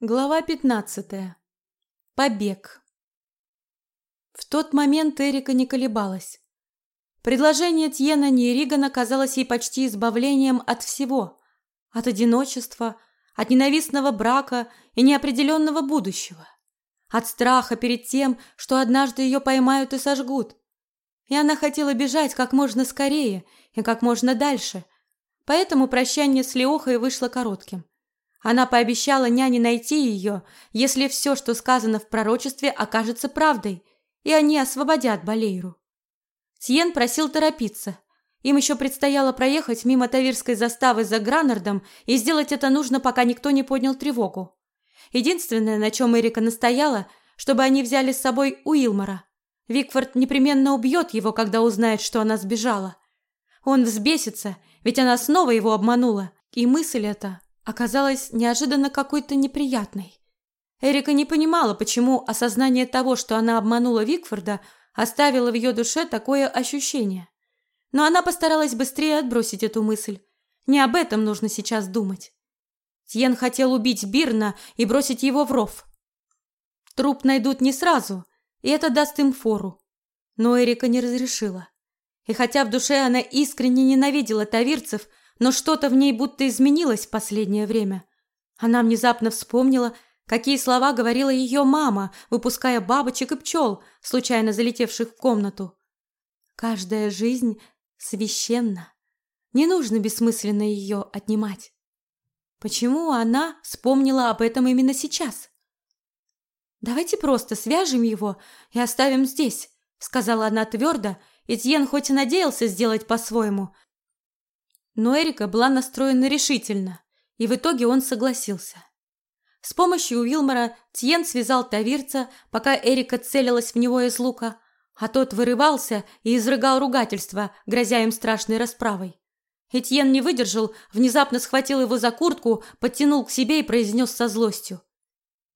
Глава 15. Побег. В тот момент Эрика не колебалась. Предложение Тьена Неригана казалось ей почти избавлением от всего: от одиночества, от ненавистного брака и неопределенного будущего, от страха перед тем, что однажды ее поймают и сожгут. И она хотела бежать как можно скорее и как можно дальше. Поэтому прощание с Леохой вышло коротким. Она пообещала няне найти ее, если все, что сказано в пророчестве, окажется правдой, и они освободят Балейру. Тьен просил торопиться. Им еще предстояло проехать мимо Тавирской заставы за Гранардом, и сделать это нужно, пока никто не поднял тревогу. Единственное, на чем Эрика настояла, чтобы они взяли с собой Уилмора. Викфорд непременно убьет его, когда узнает, что она сбежала. Он взбесится, ведь она снова его обманула, и мысль эта оказалась неожиданно какой-то неприятной. Эрика не понимала, почему осознание того, что она обманула Викфорда, оставило в ее душе такое ощущение. Но она постаралась быстрее отбросить эту мысль. Не об этом нужно сейчас думать. Тьен хотел убить Бирна и бросить его в ров. Труп найдут не сразу, и это даст им фору. Но Эрика не разрешила. И хотя в душе она искренне ненавидела тавирцев, но что-то в ней будто изменилось в последнее время. Она внезапно вспомнила, какие слова говорила ее мама, выпуская бабочек и пчел, случайно залетевших в комнату. Каждая жизнь священна. Не нужно бессмысленно ее отнимать. Почему она вспомнила об этом именно сейчас? Давайте просто свяжем его и оставим здесь, сказала она твердо, и Тьен хоть и надеялся сделать по-своему, но Эрика была настроена решительно, и в итоге он согласился. С помощью Уилмора Тьен связал Тавирца, пока Эрика целилась в него из лука, а тот вырывался и изрыгал ругательства, грозя им страшной расправой. Этьен не выдержал, внезапно схватил его за куртку, подтянул к себе и произнес со злостью.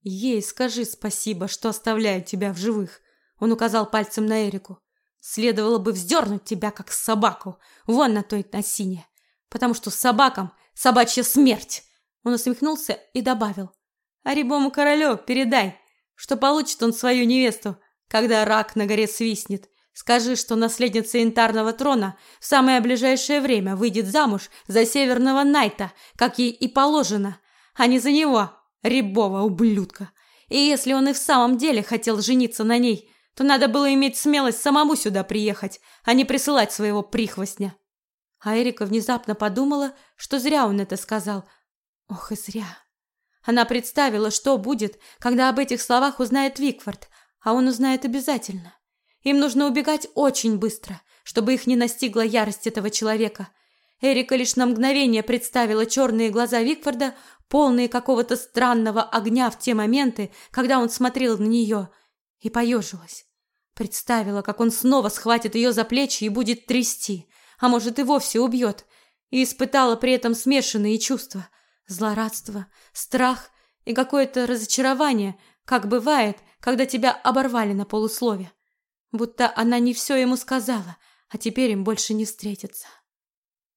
«Ей скажи спасибо, что оставляю тебя в живых», — он указал пальцем на Эрику. «Следовало бы вздернуть тебя, как собаку, вон на той носине потому что собакам собачья смерть. Он усмехнулся и добавил: "А рябому королю передай, что получит он свою невесту, когда рак на горе свистнет. Скажи, что наследница янтарного трона в самое ближайшее время выйдет замуж за северного Найта, как ей и положено, а не за него, рябого ублюдка. И если он и в самом деле хотел жениться на ней, то надо было иметь смелость самому сюда приехать, а не присылать своего прихвостня. А Эрика внезапно подумала, что зря он это сказал. Ох и зря. Она представила, что будет, когда об этих словах узнает Викфорд, а он узнает обязательно. Им нужно убегать очень быстро, чтобы их не настигла ярость этого человека. Эрика лишь на мгновение представила черные глаза Викфорда, полные какого-то странного огня в те моменты, когда он смотрел на нее, и поежилась. Представила, как он снова схватит ее за плечи и будет трясти, а может и вовсе убьет, и испытала при этом смешанные чувства: злорадство, страх и какое-то разочарование, как бывает, когда тебя оборвали на полуслове. Будто она не все ему сказала, а теперь им больше не встретиться.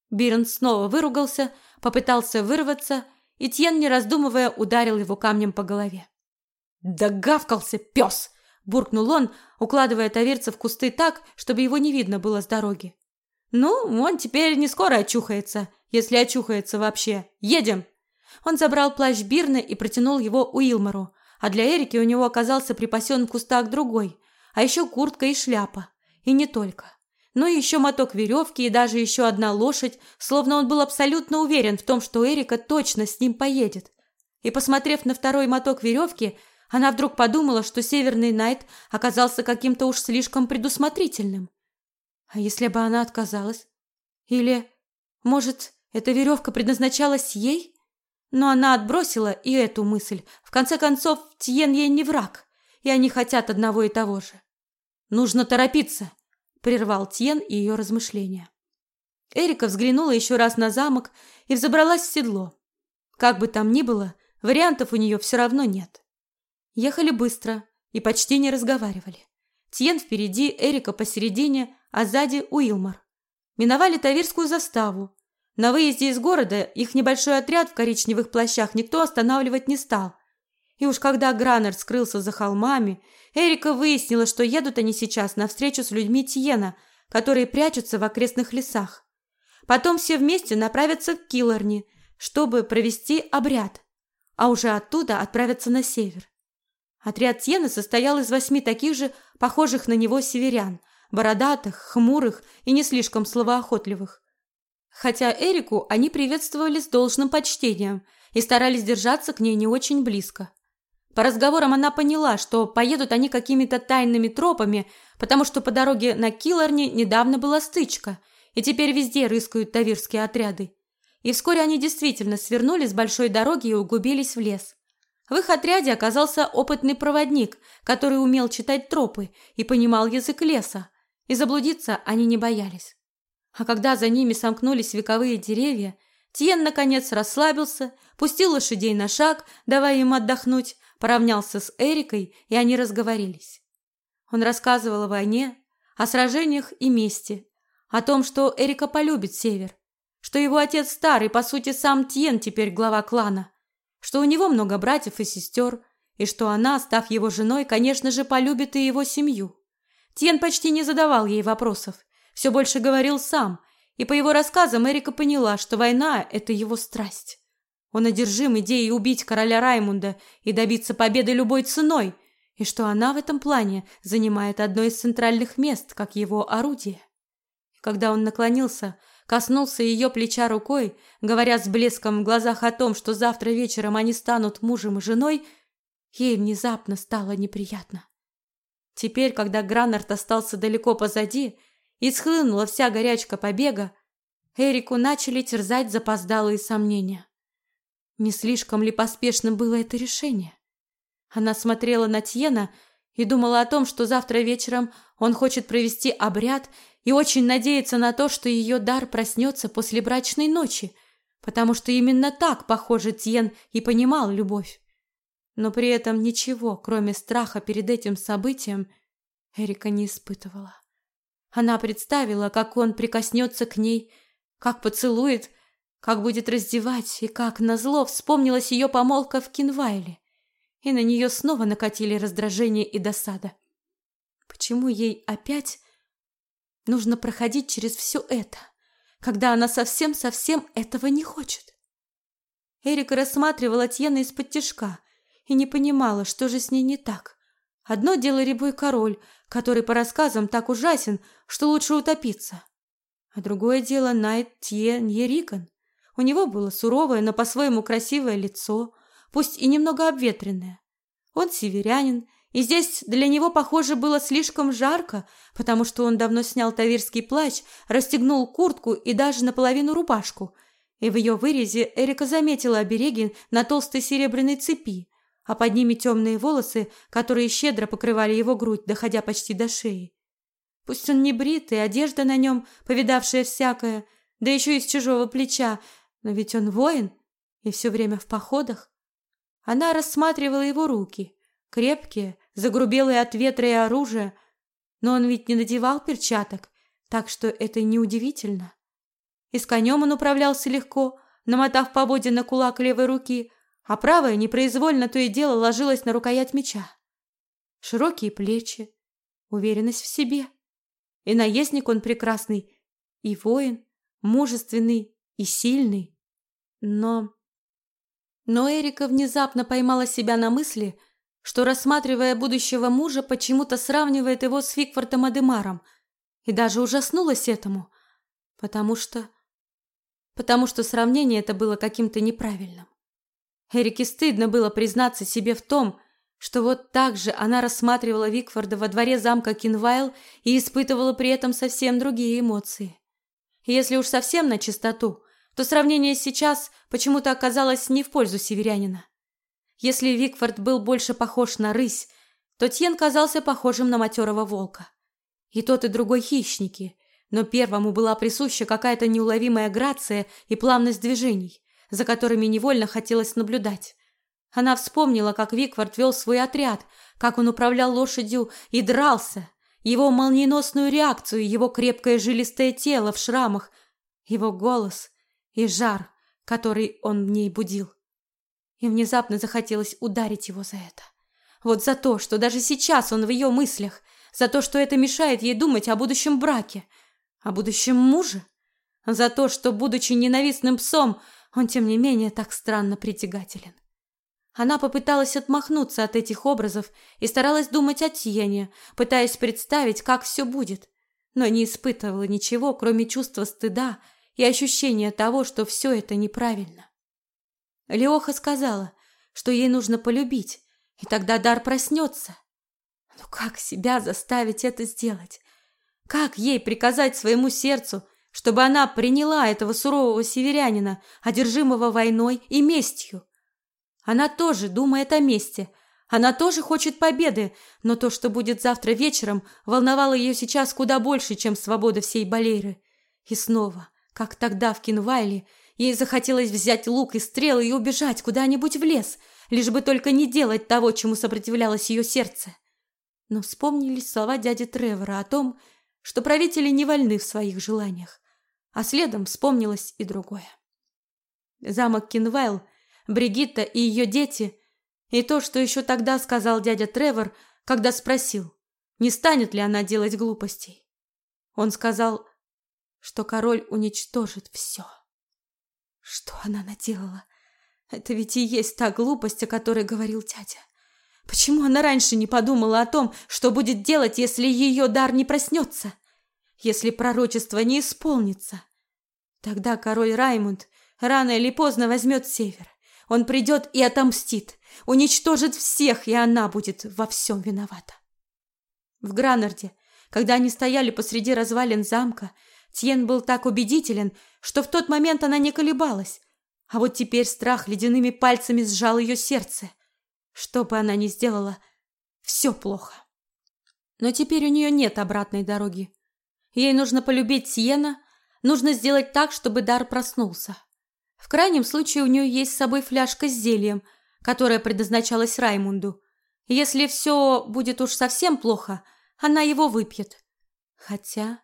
Бирн снова выругался, попытался вырваться, и Тьен, не раздумывая, ударил его камнем по голове. «Да гавкался пес!» – буркнул он, укладывая таверца в кусты так, чтобы его не видно было с дороги. Ну, он теперь не скоро очухается, если очухается вообще. Едем. Он забрал плащ Бирны и протянул его Уилмору, а для Эрики у него оказался припасен в кустах другой, а еще куртка и шляпа. И не только. Ну и еще моток веревки и даже еще одна лошадь, словно он был абсолютно уверен в том, что Эрика точно с ним поедет. И посмотрев на второй моток веревки, она вдруг подумала, что Северный Найт оказался каким-то уж слишком предусмотрительным. А если бы она отказалась? Или, может, эта веревка предназначалась ей? Но она отбросила и эту мысль. В конце концов, Тьен ей не враг, и они хотят одного и того же. Нужно торопиться, прервал Тьен и ее размышления. Эрика взглянула еще раз на замок и взобралась в седло. Как бы там ни было, вариантов у нее все равно нет. Ехали быстро и почти не разговаривали. Тьен впереди, Эрика посередине, а сзади Уилмор. Миновали Тавирскую заставу. На выезде из города их небольшой отряд в коричневых плащах никто останавливать не стал. И уж когда Гранер скрылся за холмами, Эрика выяснила, что едут они сейчас на встречу с людьми Тиена, которые прячутся в окрестных лесах. Потом все вместе направятся к Киллорни, чтобы провести обряд, а уже оттуда отправятся на север. Отряд Тьена состоял из восьми таких же, похожих на него северян, бородатых, хмурых и не слишком словоохотливых. Хотя Эрику они приветствовали с должным почтением и старались держаться к ней не очень близко. По разговорам она поняла, что поедут они какими-то тайными тропами, потому что по дороге на Киллорни недавно была стычка, и теперь везде рыскают тавирские отряды. И вскоре они действительно свернули с большой дороги и углубились в лес. В их отряде оказался опытный проводник, который умел читать тропы и понимал язык леса, и заблудиться они не боялись. А когда за ними сомкнулись вековые деревья, Тьен наконец расслабился, пустил лошадей на шаг, давая им отдохнуть, поравнялся с Эрикой, и они разговорились. Он рассказывал о войне, о сражениях и мести, о том, что Эрика полюбит север, что его отец старый, по сути, сам Тьен теперь глава клана, что у него много братьев и сестер, и что она, став его женой, конечно же, полюбит и его семью. Тьен почти не задавал ей вопросов, все больше говорил сам, и по его рассказам Эрика поняла, что война – это его страсть. Он одержим идеей убить короля Раймунда и добиться победы любой ценой, и что она в этом плане занимает одно из центральных мест, как его орудие. когда он наклонился, коснулся ее плеча рукой, говоря с блеском в глазах о том, что завтра вечером они станут мужем и женой, ей внезапно стало неприятно. Теперь, когда Гранард остался далеко позади и схлынула вся горячка побега, Эрику начали терзать запоздалые сомнения. Не слишком ли поспешным было это решение? Она смотрела на Тьена и думала о том, что завтра вечером он хочет провести обряд и очень надеется на то, что ее дар проснется после брачной ночи, потому что именно так, похоже, Тьен и понимал любовь. Но при этом ничего, кроме страха перед этим событием, Эрика не испытывала. Она представила, как он прикоснется к ней, как поцелует, как будет раздевать, и как назло вспомнилась ее помолвка в Кинвайле, и на нее снова накатили раздражение и досада. Почему ей опять нужно проходить через все это, когда она совсем-совсем этого не хочет? Эрика рассматривала Тьена из-под тишка и не понимала, что же с ней не так. Одно дело рябой король, который по рассказам так ужасен, что лучше утопиться. А другое дело Найт Тье Ньерикон. У него было суровое, но по-своему красивое лицо, пусть и немного обветренное. Он северянин, и здесь для него, похоже, было слишком жарко, потому что он давно снял тавирский плащ, расстегнул куртку и даже наполовину рубашку. И в ее вырезе Эрика заметила обереги на толстой серебряной цепи, а под ними темные волосы, которые щедро покрывали его грудь, доходя почти до шеи. Пусть он не брит, и одежда на нем, повидавшая всякое, да еще и с чужого плеча, но ведь он воин и все время в походах. Она рассматривала его руки, крепкие, загрубелые от ветра и оружия, но он ведь не надевал перчаток, так что это неудивительно. И с конем он управлялся легко, намотав поводья на кулак левой руки, а правая непроизвольно то и дело ложилась на рукоять меча. Широкие плечи, уверенность в себе. И наездник он прекрасный, и воин, мужественный и сильный. Но... Но Эрика внезапно поймала себя на мысли, что, рассматривая будущего мужа, почему-то сравнивает его с Фигфортом Адемаром, и даже ужаснулась этому, потому что... потому что сравнение это было каким-то неправильным. Эрике стыдно было признаться себе в том, что вот так же она рассматривала Викфорда во дворе замка Кинвайл и испытывала при этом совсем другие эмоции. Если уж совсем на чистоту, то сравнение сейчас почему-то оказалось не в пользу северянина. Если Викфорд был больше похож на рысь, то Тьен казался похожим на матерого волка. И тот, и другой хищники, но первому была присуща какая-то неуловимая грация и плавность движений, за которыми невольно хотелось наблюдать. Она вспомнила, как Викфорд вел свой отряд, как он управлял лошадью и дрался, его молниеносную реакцию, его крепкое жилистое тело в шрамах, его голос и жар, который он в ней будил. И внезапно захотелось ударить его за это. Вот за то, что даже сейчас он в ее мыслях, за то, что это мешает ей думать о будущем браке, о будущем муже, за то, что, будучи ненавистным псом, он, тем не менее, так странно притягателен. Она попыталась отмахнуться от этих образов и старалась думать о Тиене, пытаясь представить, как все будет, но не испытывала ничего, кроме чувства стыда и ощущения того, что все это неправильно. Леоха сказала, что ей нужно полюбить, и тогда дар проснется. Но как себя заставить это сделать? Как ей приказать своему сердцу, чтобы она приняла этого сурового северянина, одержимого войной и местью? Она тоже думает о мести. Она тоже хочет победы, но то, что будет завтра вечером, волновало ее сейчас куда больше, чем свобода всей Балейры. И снова, как тогда в Кинвайле, ей захотелось взять лук и стрелы и убежать куда-нибудь в лес, лишь бы только не делать того, чему сопротивлялось ее сердце. Но вспомнились слова дяди Тревора о том, что правители не вольны в своих желаниях, а следом вспомнилось и другое. Замок Кинвайл Бригитта и ее дети, и то, что еще тогда сказал дядя Тревор, когда спросил, не станет ли она делать глупостей. Он сказал, что король уничтожит все. Что она наделала? Это ведь и есть та глупость, о которой говорил дядя. Почему она раньше не подумала о том, что будет делать, если ее дар не проснется? Если пророчество не исполнится? Тогда король Раймунд рано или поздно возьмет север. Он придет и отомстит, уничтожит всех, и она будет во всем виновата. В Гранарде, когда они стояли посреди развалин замка, Тьен был так убедителен, что в тот момент она не колебалась, а вот теперь страх ледяными пальцами сжал ее сердце. Что бы она ни сделала, все плохо. Но теперь у нее нет обратной дороги. Ей нужно полюбить Тьена, нужно сделать так, чтобы дар проснулся. В крайнем случае у нее есть с собой фляжка с зельем, которая предназначалась Раймунду. Если все будет уж совсем плохо, она его выпьет. Хотя,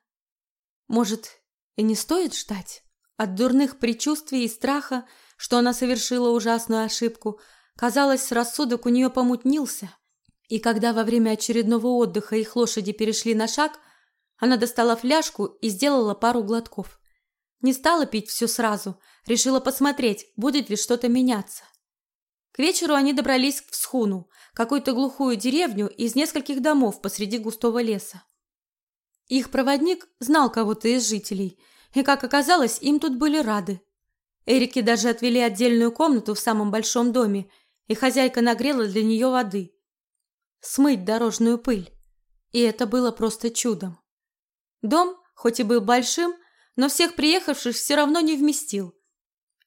может, и не стоит ждать? От дурных предчувствий и страха, что она совершила ужасную ошибку, казалось, рассудок у нее помутнился. И когда во время очередного отдыха их лошади перешли на шаг, она достала фляжку и сделала пару глотков. Не стала пить все сразу, решила посмотреть, будет ли что-то меняться. К вечеру они добрались в Схуну, какую-то глухую деревню из нескольких домов посреди густого леса. Их проводник знал кого-то из жителей, и, как оказалось, им тут были рады. Эрике даже отвели отдельную комнату в самом большом доме, и хозяйка нагрела для нее воды. Смыть дорожную пыль. И это было просто чудом. Дом, хоть и был большим, но всех приехавших все равно не вместил.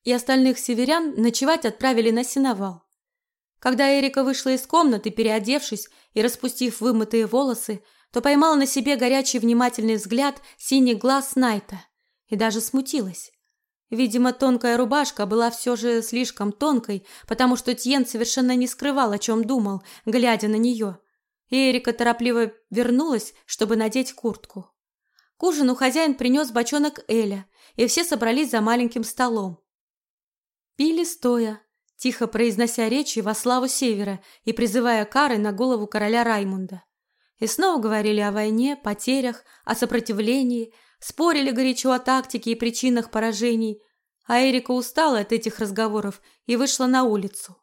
И остальных северян ночевать отправили на сеновал. Когда Эрика вышла из комнаты, переодевшись и распустив вымытые волосы, то поймала на себе горячий внимательный взгляд синий глаз Найта и даже смутилась. Видимо, тонкая рубашка была все же слишком тонкой, потому что Тьен совершенно не скрывал, о чем думал, глядя на нее. И Эрика торопливо вернулась, чтобы надеть куртку. К ужину хозяин принес бочонок Эля, и все собрались за маленьким столом. Пили стоя, тихо произнося речи во славу Севера и призывая кары на голову короля Раймунда. И снова говорили о войне, потерях, о сопротивлении, спорили горячо о тактике и причинах поражений, а Эрика устала от этих разговоров и вышла на улицу.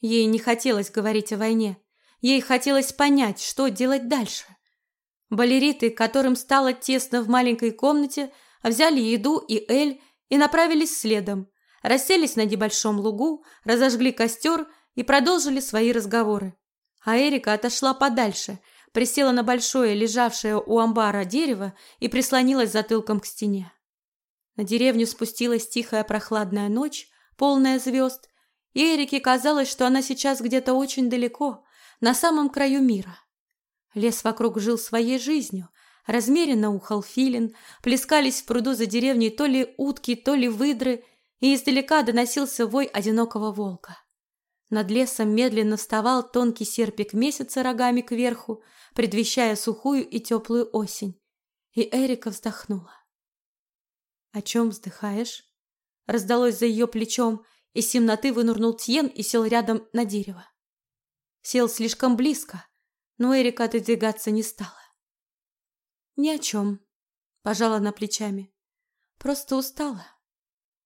Ей не хотелось говорить о войне, ей хотелось понять, что делать дальше. Балериты, которым стало тесно в маленькой комнате, взяли еду и эль и направились следом, расселись на небольшом лугу, разожгли костер и продолжили свои разговоры. А Эрика отошла подальше, присела на большое, лежавшее у амбара дерево и прислонилась затылком к стене. На деревню спустилась тихая прохладная ночь, полная звезд, и Эрике казалось, что она сейчас где-то очень далеко, на самом краю мира. Лес вокруг жил своей жизнью. Размеренно ухал филин, плескались в пруду за деревней то ли утки, то ли выдры, и издалека доносился вой одинокого волка. Над лесом медленно вставал тонкий серпик месяца рогами кверху, предвещая сухую и теплую осень. И Эрика вздохнула. «О чем вздыхаешь?» Раздалось за ее плечом, Из темноты вынурнул Тьен и сел рядом на дерево. Сел слишком близко, но Эрика отодвигаться не стала. «Ни о чем», – пожала на плечами. «Просто устала.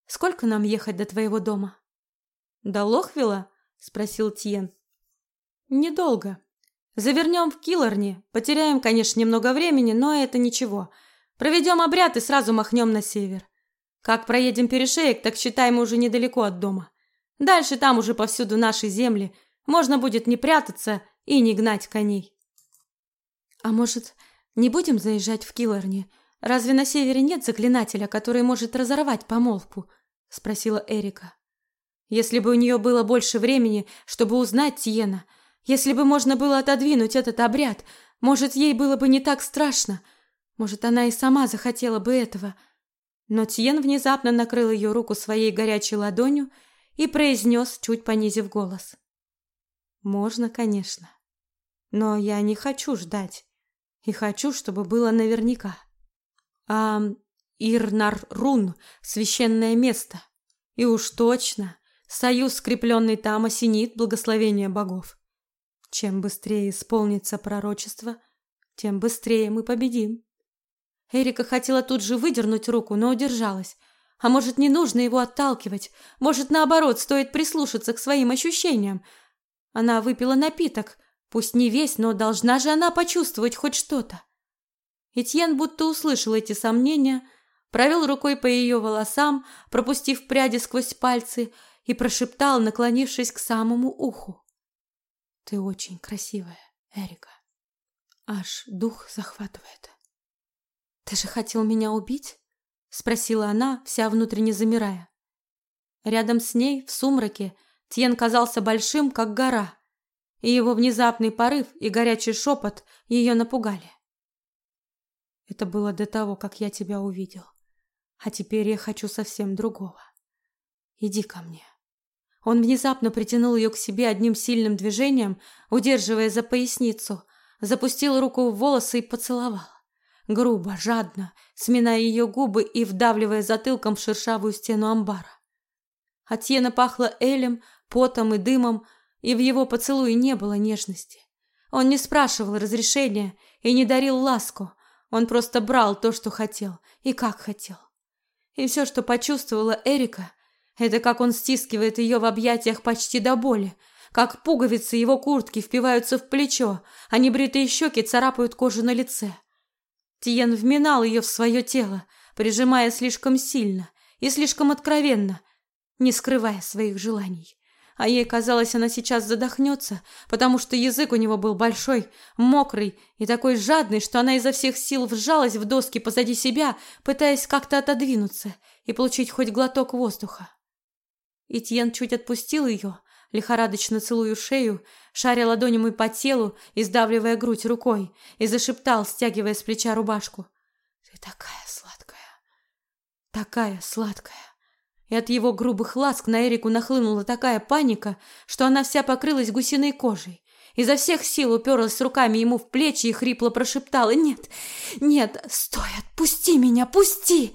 Сколько нам ехать до твоего дома?» «До Лохвила?» – спросил Тьен. «Недолго. Завернем в Киллорни. Потеряем, конечно, немного времени, но это ничего. Проведем обряд и сразу махнем на север. Как проедем перешеек, так считай, мы уже недалеко от дома. Дальше там уже повсюду наши земли. Можно будет не прятаться и не гнать коней. А может, не будем заезжать в Киллорни? Разве на севере нет заклинателя, который может разорвать помолвку? спросила Эрика. Если бы у нее было больше времени, чтобы узнать Тиена, если бы можно было отодвинуть этот обряд, может, ей было бы не так страшно. Может, она и сама захотела бы этого. Но Тиен внезапно накрыл ее руку своей горячей ладонью и произнес, чуть понизив голос. «Можно, конечно. Но я не хочу ждать. И хочу, чтобы было наверняка. А Ирнар-Рун — священное место. И уж точно, союз, скрепленный там, осенит благословение богов. Чем быстрее исполнится пророчество, тем быстрее мы победим». Эрика хотела тут же выдернуть руку, но удержалась. А может, не нужно его отталкивать? Может, наоборот, стоит прислушаться к своим ощущениям? Она выпила напиток, пусть не весь, но должна же она почувствовать хоть что-то. Этьен будто услышал эти сомнения, провел рукой по ее волосам, пропустив пряди сквозь пальцы, и прошептал, наклонившись к самому уху. «Ты очень красивая, Эрика. Аж дух захватывает». «Ты же хотел меня убить?» — спросила она, вся внутренне замирая. Рядом с ней, в сумраке, Тьен казался большим, как гора, и его внезапный порыв и горячий шепот ее напугали. Это было до того, как я тебя увидел. А теперь я хочу совсем другого. Иди ко мне. Он внезапно притянул ее к себе одним сильным движением, удерживая за поясницу, запустил руку в волосы и поцеловал грубо, жадно, сминая ее губы и вдавливая затылком в шершавую стену амбара. От Йена пахло элем, потом и дымом, и в его поцелуе не было нежности. Он не спрашивал разрешения и не дарил ласку, он просто брал то, что хотел, и как хотел. И все, что почувствовала Эрика, это как он стискивает ее в объятиях почти до боли, как пуговицы его куртки впиваются в плечо, а небритые щеки царапают кожу на лице. Тиен вминал ее в свое тело, прижимая слишком сильно и слишком откровенно, не скрывая своих желаний. А ей казалось, она сейчас задохнется, потому что язык у него был большой, мокрый и такой жадный, что она изо всех сил вжалась в доски позади себя, пытаясь как-то отодвинуться и получить хоть глоток воздуха. И Тьен чуть отпустил ее, лихорадочно целую шею, шаря ладонями по телу и сдавливая грудь рукой, и зашептал, стягивая с плеча рубашку. «Ты такая сладкая, такая сладкая!» И от его грубых ласк на Эрику нахлынула такая паника, что она вся покрылась гусиной кожей. Изо всех сил уперлась руками ему в плечи и хрипло прошептала «Нет, нет, стой, отпусти меня, пусти!»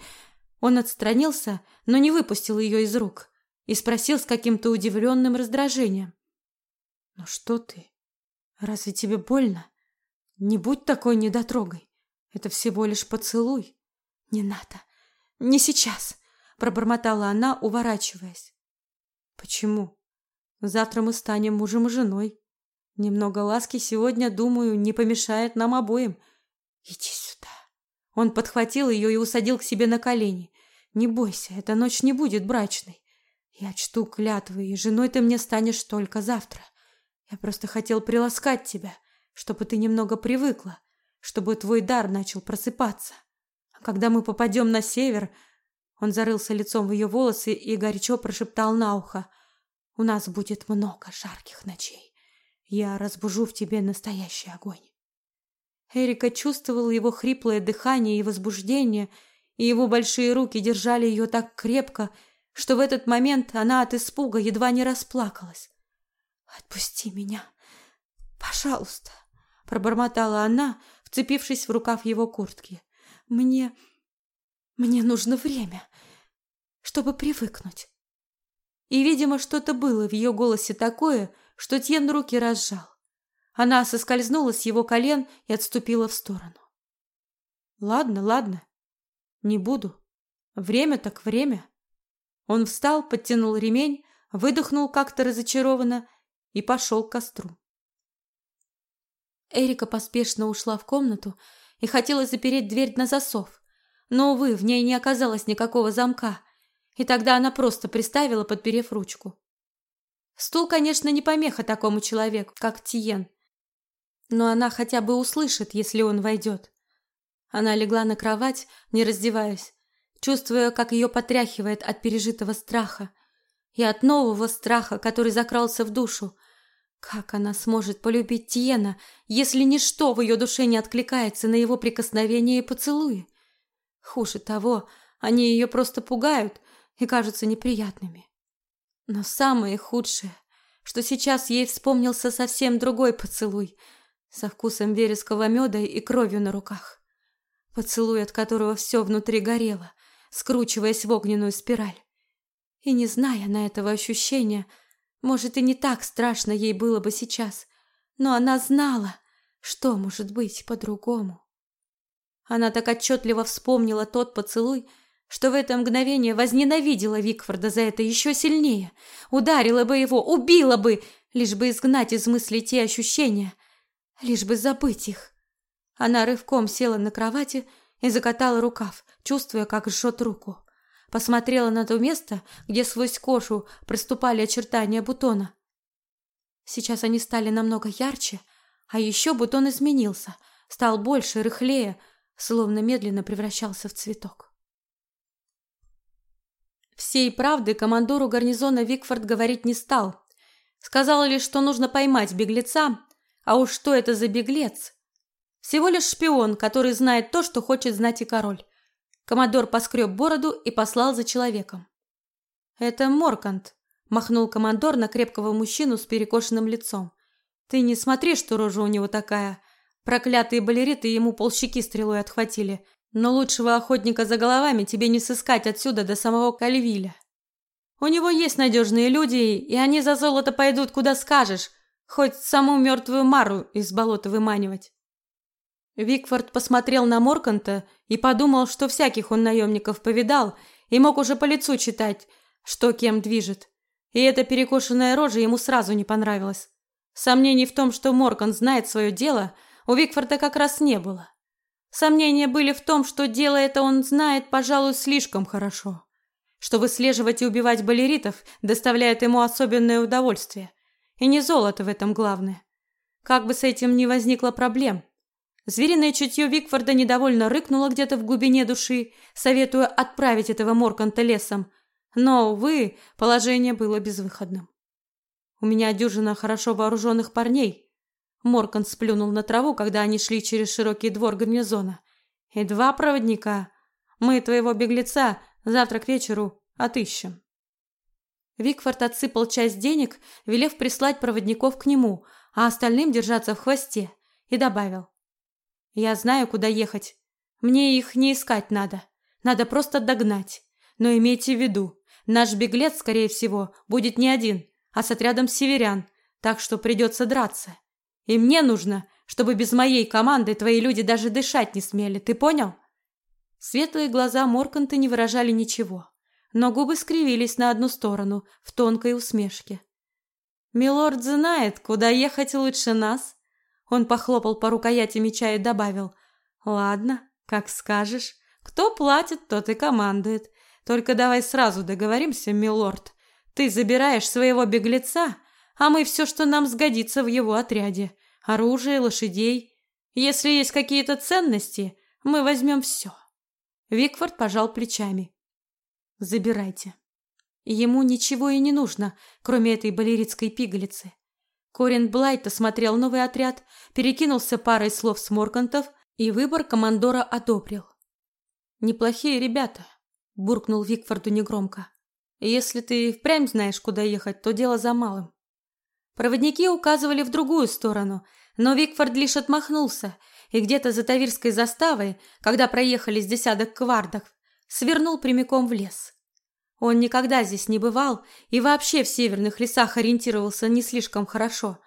Он отстранился, но не выпустил ее из рук и спросил с каким-то удивленным раздражением. «Ну что ты? Разве тебе больно? Не будь такой недотрогой. Это всего лишь поцелуй. Не надо. Не сейчас!» — пробормотала она, уворачиваясь. «Почему? Завтра мы станем мужем и женой. Немного ласки сегодня, думаю, не помешает нам обоим. Иди сюда». Он подхватил ее и усадил к себе на колени. «Не бойся, эта ночь не будет брачной. Я чту клятвы, и женой ты мне станешь только завтра. Я просто хотел приласкать тебя, чтобы ты немного привыкла, чтобы твой дар начал просыпаться. А когда мы попадем на север, он зарылся лицом в ее волосы и горячо прошептал на ухо: "У нас будет много жарких ночей. Я разбужу в тебе настоящий огонь". Эрика чувствовала его хриплое дыхание и возбуждение, и его большие руки держали ее так крепко, что в этот момент она от испуга едва не расплакалась. «Отпусти меня, пожалуйста», — пробормотала она, вцепившись в рукав его куртки. «Мне... мне нужно время, чтобы привыкнуть». И, видимо, что-то было в ее голосе такое, что Тьен руки разжал. Она соскользнула с его колен и отступила в сторону. Ладно, ладно. Не буду. Время так время. Он встал, подтянул ремень, выдохнул как-то разочарованно и пошел к костру. Эрика поспешно ушла в комнату и хотела запереть дверь на засов, но, увы, в ней не оказалось никакого замка, и тогда она просто приставила, подперев ручку. Стул, конечно, не помеха такому человеку, как Тиен, но она хотя бы услышит, если он войдет. Она легла на кровать, не раздеваясь, чувствуя, как ее потряхивает от пережитого страха и от нового страха, который закрался в душу. Как она сможет полюбить Тиена, если ничто в ее душе не откликается на его прикосновения и поцелуи? Хуже того, они ее просто пугают и кажутся неприятными. Но самое худшее, что сейчас ей вспомнился совсем другой поцелуй со вкусом вереского меда и кровью на руках. Поцелуй, от которого все внутри горело, скручиваясь в огненную спираль. И не зная на этого ощущения, может и не так страшно ей было бы сейчас, но она знала, что может быть по-другому. Она так отчетливо вспомнила тот поцелуй, что в это мгновение возненавидела Викфорда за это еще сильнее, ударила бы его, убила бы, лишь бы изгнать из мысли те ощущения, лишь бы забыть их. Она рывком села на кровати и закатала рукав, чувствуя, как жжет руку. Посмотрела на то место, где сквозь кожу проступали очертания бутона. Сейчас они стали намного ярче, а еще бутон изменился, стал больше, рыхлее, словно медленно превращался в цветок. Всей правды командору гарнизона Викфорд говорить не стал. Сказал лишь, что нужно поймать беглеца, а уж что это за беглец? Всего лишь шпион, который знает то, что хочет знать и король. Командор поскреб бороду и послал за человеком. «Это Моркант», – махнул командор на крепкого мужчину с перекошенным лицом. «Ты не смотри, что рожа у него такая. Проклятые балериты ему полщеки стрелой отхватили. Но лучшего охотника за головами тебе не сыскать отсюда до самого Кальвиля. У него есть надежные люди, и они за золото пойдут куда скажешь, хоть саму мертвую Мару из болота выманивать». Викфорд посмотрел на Морканта и подумал, что всяких он наемников повидал и мог уже по лицу читать, что кем движет. И эта перекошенная рожа ему сразу не понравилась. Сомнений в том, что Моркан знает свое дело – у Викфорда как раз не было. Сомнения были в том, что дело это он знает, пожалуй, слишком хорошо. Что выслеживать и убивать балеритов доставляет ему особенное удовольствие. И не золото в этом главное. Как бы с этим ни возникло проблем. Звериное чутье Викфорда недовольно рыкнуло где-то в глубине души, советуя отправить этого Морканта лесом. Но, увы, положение было безвыходным. У меня дюжина хорошо вооруженных парней, Моркан сплюнул на траву, когда они шли через широкий двор гарнизона. «И два проводника. Мы твоего беглеца завтра к вечеру отыщем». Викфорд отсыпал часть денег, велев прислать проводников к нему, а остальным держаться в хвосте, и добавил. «Я знаю, куда ехать. Мне их не искать надо. Надо просто догнать. Но имейте в виду, наш беглец, скорее всего, будет не один, а с отрядом северян, так что придется драться. И мне нужно, чтобы без моей команды твои люди даже дышать не смели, ты понял? Светлые глаза Морканта не выражали ничего, но губы скривились на одну сторону в тонкой усмешке. Милорд знает, куда ехать лучше нас. Он похлопал по рукояти меча и добавил: "Ладно, как скажешь. Кто платит, тот и командует. Только давай сразу договоримся, милорд. Ты забираешь своего беглеца, а мы все, что нам сгодится в его отряде. Оружие, лошадей. Если есть какие-то ценности, мы возьмем все. Викфорд пожал плечами. Забирайте. Ему ничего и не нужно, кроме этой балеритской пигалицы. Корин Блайт осмотрел новый отряд, перекинулся парой слов с Моркантов и выбор командора одобрил. «Неплохие ребята», – буркнул Викфорду негромко. «Если ты впрямь знаешь, куда ехать, то дело за малым. Проводники указывали в другую сторону, но Викфорд лишь отмахнулся и где-то за Тавирской заставой, когда проехали с десяток квардов, свернул прямиком в лес. Он никогда здесь не бывал и вообще в северных лесах ориентировался не слишком хорошо.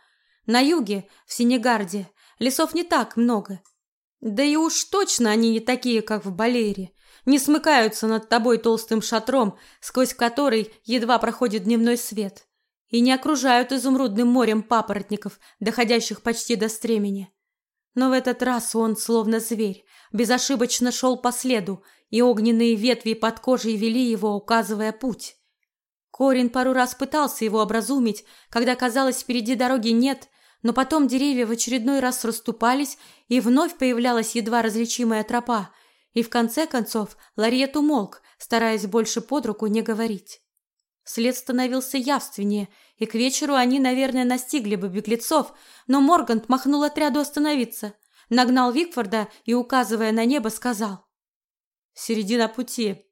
На юге, в Сенегарде, лесов не так много. Да и уж точно они не такие, как в Балере. Не смыкаются над тобой толстым шатром, сквозь который едва проходит дневной свет. И не окружают изумрудным морем папоротников, доходящих почти до стремени. Но в этот раз он, словно зверь, безошибочно шел по следу, и огненные ветви под кожей вели его, указывая путь. Корин пару раз пытался его образумить, когда казалось, впереди дороги нет, но потом деревья в очередной раз расступались, и вновь появлялась едва различимая тропа, и в конце концов Лариет умолк, стараясь больше под руку не говорить. След становился явственнее, и к вечеру они, наверное, настигли бы беглецов, но Моргант махнул отряду остановиться, нагнал Викфорда и, указывая на небо, сказал: Середина пути.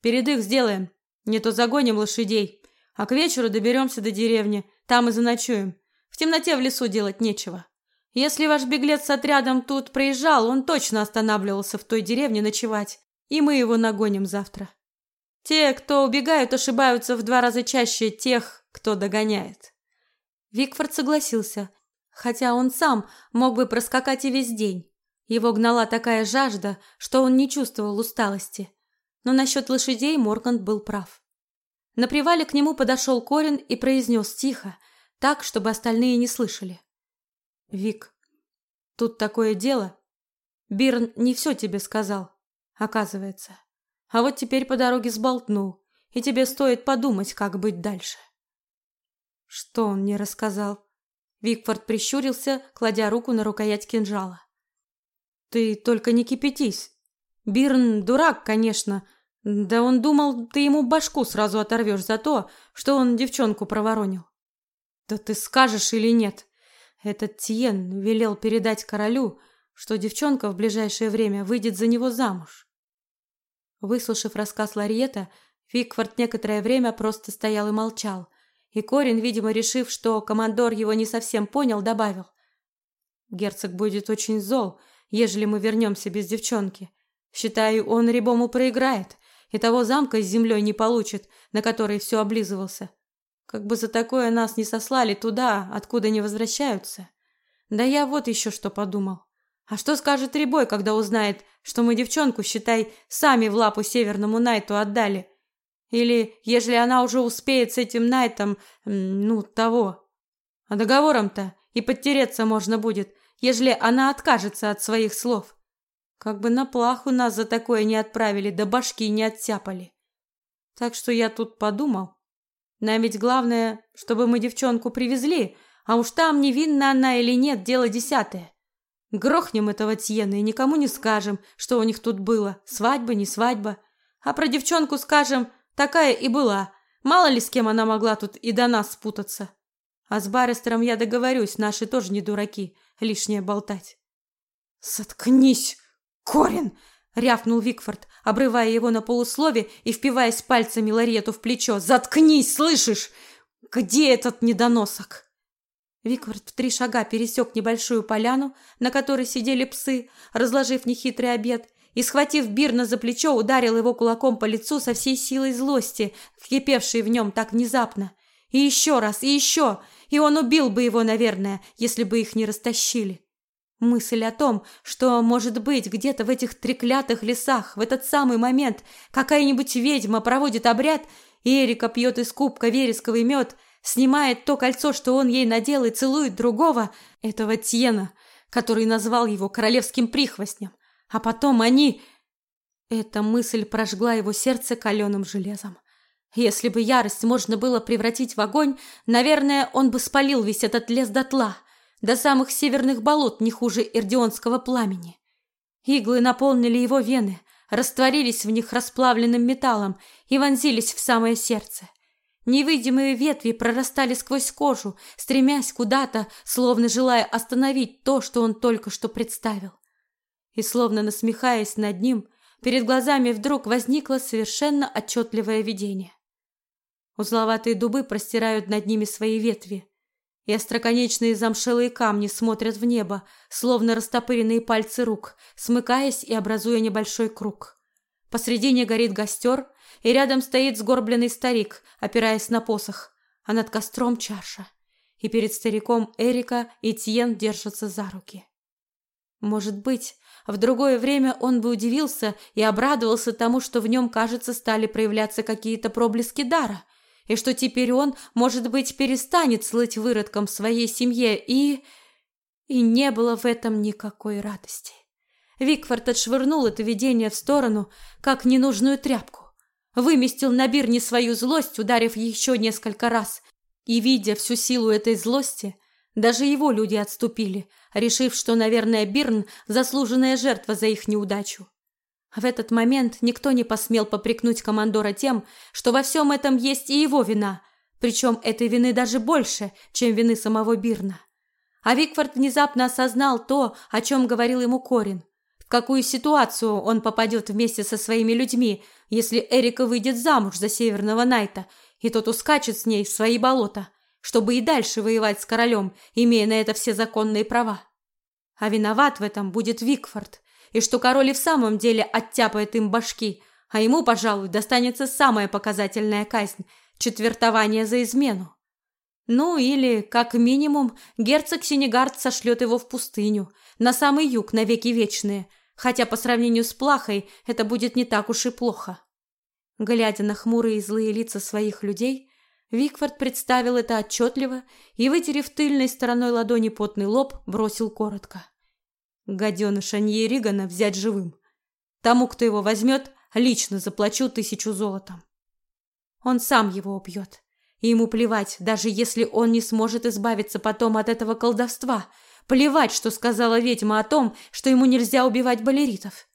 Передых сделаем, не то загоним лошадей, а к вечеру доберемся до деревни, там и заночуем. В темноте в лесу делать нечего. Если ваш беглец с отрядом тут проезжал, он точно останавливался в той деревне ночевать, и мы его нагоним завтра. Те, кто убегают, ошибаются в два раза чаще тех, кто догоняет. Викфорд согласился, хотя он сам мог бы проскакать и весь день. Его гнала такая жажда, что он не чувствовал усталости. Но насчет лошадей Моргант был прав. На привале к нему подошел Корин и произнес тихо, так, чтобы остальные не слышали. «Вик, тут такое дело. Бирн не все тебе сказал, оказывается. А вот теперь по дороге сболтнул, и тебе стоит подумать, как быть дальше». «Что он мне рассказал?» Викфорд прищурился, кладя руку на рукоять кинжала. Ты только не кипятись. Бирн дурак, конечно. Да он думал, ты ему башку сразу оторвешь за то, что он девчонку проворонил. Да ты скажешь или нет? Этот Тиен велел передать королю, что девчонка в ближайшее время выйдет за него замуж. Выслушав рассказ Лариета, Викфорд некоторое время просто стоял и молчал, и Корин, видимо, решив, что командор его не совсем понял, добавил: "Герцог будет очень зол, ежели мы вернемся без девчонки. Считаю, он Рибому проиграет, и того замка с землей не получит, на который все облизывался. Как бы за такое нас не сослали туда, откуда не возвращаются. Да я вот еще что подумал. А что скажет Рибой, когда узнает, что мы девчонку, считай, сами в лапу северному Найту отдали? Или, ежели она уже успеет с этим Найтом, ну, того. А договором-то и подтереться можно будет, ежели она откажется от своих слов. Как бы на плаху нас за такое не отправили, да башки не оттяпали. Так что я тут подумал. Нам ведь главное, чтобы мы девчонку привезли, а уж там, невинна она или нет, дело десятое. Грохнем этого Тьена и никому не скажем, что у них тут было, свадьба, не свадьба. А про девчонку скажем, такая и была. Мало ли с кем она могла тут и до нас спутаться. А с Баррестером я договорюсь, наши тоже не дураки лишнее болтать. «Заткнись, Корин!» — рявкнул Викфорд, обрывая его на полуслове и впиваясь пальцами Ларету в плечо. «Заткнись, слышишь? Где этот недоносок?» Викфорд в три шага пересек небольшую поляну, на которой сидели псы, разложив нехитрый обед, и, схватив Бирна за плечо, ударил его кулаком по лицу со всей силой злости, вкипевшей в нем так внезапно. И еще раз, и еще, и он убил бы его, наверное, если бы их не растащили. Мысль о том, что, может быть, где-то в этих треклятых лесах в этот самый момент какая-нибудь ведьма проводит обряд, и Эрика пьет из кубка вересковый мед, снимает то кольцо, что он ей надел, и целует другого, этого Тьена, который назвал его королевским прихвостнем. А потом они... Эта мысль прожгла его сердце каленым железом. Если бы ярость можно было превратить в огонь, наверное, он бы спалил весь этот лес дотла, до самых северных болот, не хуже эрдионского пламени. Иглы наполнили его вены, растворились в них расплавленным металлом и вонзились в самое сердце. Невидимые ветви прорастали сквозь кожу, стремясь куда-то, словно желая остановить то, что он только что представил. И словно насмехаясь над ним, перед глазами вдруг возникло совершенно отчетливое видение. Узловатые дубы простирают над ними свои ветви, и остроконечные замшелые камни смотрят в небо, словно растопыренные пальцы рук, смыкаясь и образуя небольшой круг. Посредине горит костер, и рядом стоит сгорбленный старик, опираясь на посох, а над костром чаша. И перед стариком Эрика и Тьен держатся за руки. Может быть, в другое время он бы удивился и обрадовался тому, что в нем, кажется, стали проявляться какие-то проблески дара, и что теперь он, может быть, перестанет слыть выродком своей семье, и... И не было в этом никакой радости. Викфорд отшвырнул это видение в сторону, как ненужную тряпку. Выместил на Бирне свою злость, ударив еще несколько раз. И, видя всю силу этой злости, даже его люди отступили, решив, что, наверное, Бирн – заслуженная жертва за их неудачу. В этот момент никто не посмел попрекнуть командора тем, что во всем этом есть и его вина, причем этой вины даже больше, чем вины самого Бирна. А Викфорд внезапно осознал то, о чем говорил ему Корин. В какую ситуацию он попадет вместе со своими людьми, если Эрика выйдет замуж за Северного Найта, и тот ускачет с ней в свои болота, чтобы и дальше воевать с королем, имея на это все законные права. А виноват в этом будет Викфорд, и что король и в самом деле оттяпает им башки, а ему, пожалуй, достанется самая показательная казнь – четвертование за измену. Ну или, как минимум, герцог Сенегард сошлет его в пустыню, на самый юг, на веки вечные, хотя по сравнению с Плахой это будет не так уж и плохо. Глядя на хмурые и злые лица своих людей, Викфорд представил это отчетливо и, вытерев тыльной стороной ладони потный лоб, бросил коротко. Гаденыша Ригана взять живым. Тому, кто его возьмет, лично заплачу тысячу золотом. Он сам его убьет. И ему плевать, даже если он не сможет избавиться потом от этого колдовства. Плевать, что сказала ведьма о том, что ему нельзя убивать балеритов.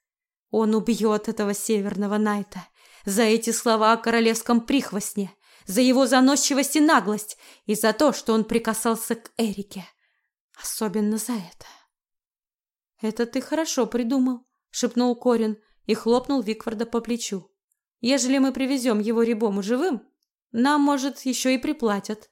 Он убьет этого северного Найта. За эти слова о королевском прихвостне, за его заносчивость и наглость, и за то, что он прикасался к Эрике. Особенно за это. «Это ты хорошо придумал», — шепнул Корин и хлопнул Викфорда по плечу. «Ежели мы привезем его рябому живым, нам, может, еще и приплатят.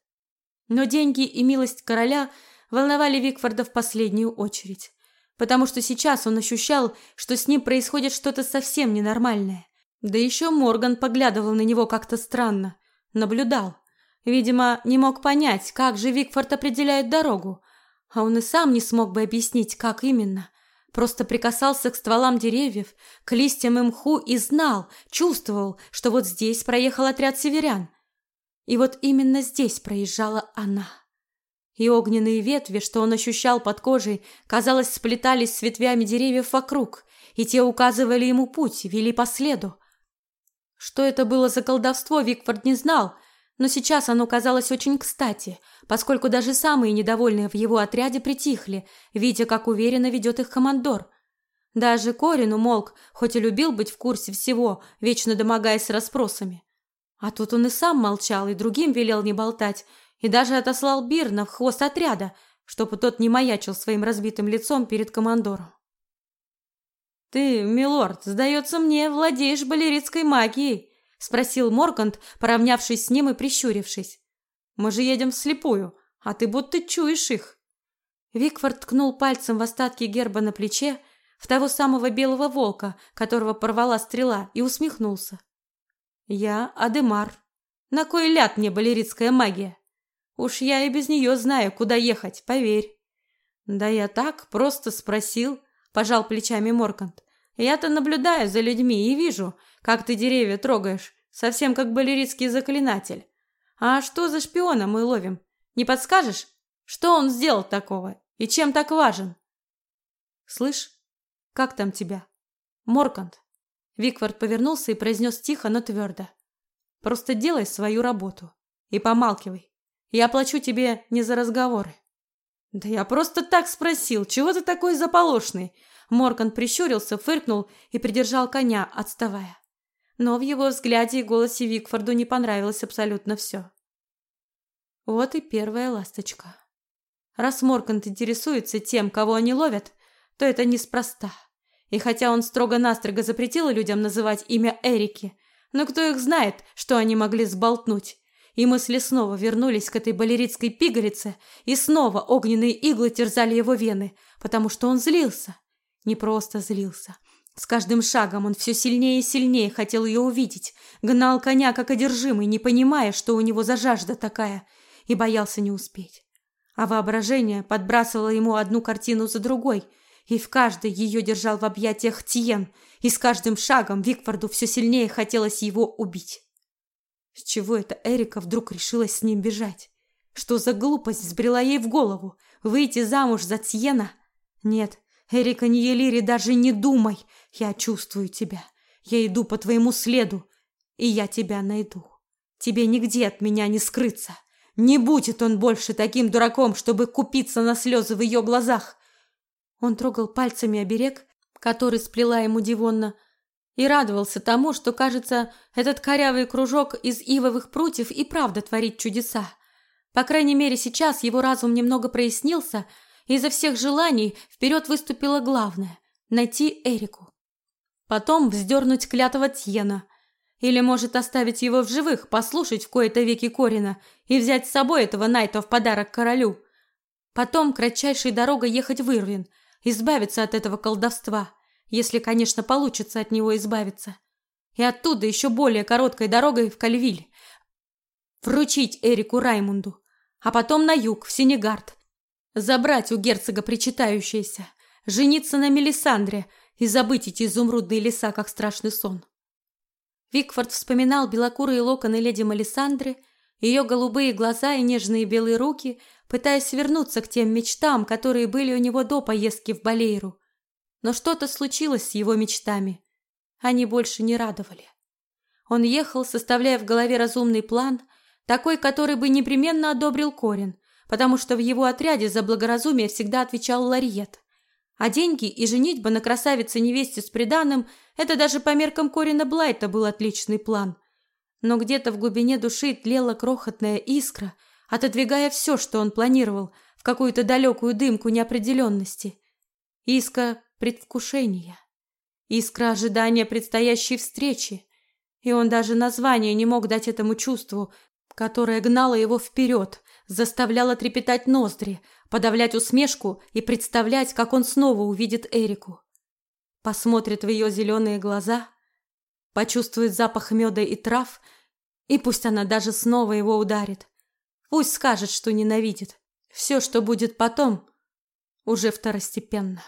Но деньги и милость короля волновали Викфорда в последнюю очередь, потому что сейчас он ощущал, что с ним происходит что-то совсем ненормальное. Да еще Морган поглядывал на него как-то странно, наблюдал. Видимо, не мог понять, как же Викфорд определяет дорогу, а он и сам не смог бы объяснить, как именно. Просто прикасался к стволам деревьев, к листьям и мху и знал, чувствовал, что вот здесь проехал отряд северян – и вот именно здесь проезжала она. И огненные ветви, что он ощущал под кожей, казалось, сплетались с ветвями деревьев вокруг, и те указывали ему путь, вели по следу. Что это было за колдовство, Викфорд не знал, но сейчас оно казалось очень кстати, поскольку даже самые недовольные в его отряде притихли, видя, как уверенно ведет их командор. Даже Корин умолк, хоть и любил быть в курсе всего, вечно домогаясь расспросами. А тут он и сам молчал, и другим велел не болтать, и даже отослал Бирна в хвост отряда, чтобы тот не маячил своим разбитым лицом перед командором. «Ты, милорд, сдается мне, владеешь балеритской магией?» — спросил Моргант, поравнявшись с ним и прищурившись. «Мы же едем вслепую, а ты будто чуешь их». Викфорд ткнул пальцем в остатки герба на плече, в того самого белого волка, которого порвала стрела, и усмехнулся. Я Адемар. На кой ляд мне балеритская магия? Уж я и без нее знаю, куда ехать, поверь. Да я так просто спросил, пожал плечами Моркант. Я-то наблюдаю за людьми и вижу, как ты деревья трогаешь, совсем как балеритский заклинатель. А что за шпиона мы ловим? Не подскажешь, что он сделал такого и чем так важен? Слышь, как там тебя? Моркант. Виквард повернулся и произнес тихо, но твердо. «Просто делай свою работу. И помалкивай. Я плачу тебе не за разговоры». «Да я просто так спросил. Чего ты такой заполошный?» Морган прищурился, фыркнул и придержал коня, отставая. Но в его взгляде и голосе Викфорду не понравилось абсолютно все. Вот и первая ласточка. Раз Моргант интересуется тем, кого они ловят, то это неспроста. И хотя он строго-настрого запретил людям называть имя Эрики, но кто их знает, что они могли сболтнуть. И мысли снова вернулись к этой балеритской пигалице, и снова огненные иглы терзали его вены, потому что он злился. Не просто злился. С каждым шагом он все сильнее и сильнее хотел ее увидеть, гнал коня как одержимый, не понимая, что у него за жажда такая, и боялся не успеть. А воображение подбрасывало ему одну картину за другой, и в каждой ее держал в объятиях Тиен, и с каждым шагом Викфорду все сильнее хотелось его убить. С чего это Эрика вдруг решилась с ним бежать? Что за глупость взбрела ей в голову? Выйти замуж за Тьена? Нет, Эрика Ниелири, даже не думай. Я чувствую тебя. Я иду по твоему следу, и я тебя найду. Тебе нигде от меня не скрыться. Не будет он больше таким дураком, чтобы купиться на слезы в ее глазах. Он трогал пальцами оберег, который сплела ему Дивонна, и радовался тому, что, кажется, этот корявый кружок из ивовых прутьев и правда творит чудеса. По крайней мере, сейчас его разум немного прояснился – Изо всех желаний вперед выступило главное – найти Эрику. Потом вздернуть клятого Тьена. Или, может, оставить его в живых, послушать в кои-то веки Корина и взять с собой этого Найта в подарок королю. Потом кратчайшей дорогой ехать в Ирвин, избавиться от этого колдовства, если, конечно, получится от него избавиться. И оттуда еще более короткой дорогой в Кальвиль. Вручить Эрику Раймунду, а потом на юг, в Сенегард, Забрать у герцога причитающееся, жениться на Мелисандре и забыть эти изумрудные леса, как страшный сон. Викфорд вспоминал белокурые локоны леди Мелисандры, ее голубые глаза и нежные белые руки, пытаясь вернуться к тем мечтам, которые были у него до поездки в Балейру. Но что-то случилось с его мечтами. Они больше не радовали. Он ехал, составляя в голове разумный план, такой, который бы непременно одобрил Корин, потому что в его отряде за благоразумие всегда отвечал Лариет. А деньги и женитьба на красавице-невесте с приданым – это даже по меркам Корина Блайта был отличный план. Но где-то в глубине души тлела крохотная искра, отодвигая все, что он планировал, в какую-то далекую дымку неопределенности. Искра предвкушения. Искра ожидания предстоящей встречи. И он даже название не мог дать этому чувству, которое гнало его вперед, заставляла трепетать ноздри, подавлять усмешку и представлять, как он снова увидит Эрику. Посмотрит в ее зеленые глаза, почувствует запах меда и трав, и пусть она даже снова его ударит. Пусть скажет, что ненавидит. Все, что будет потом, уже второстепенно.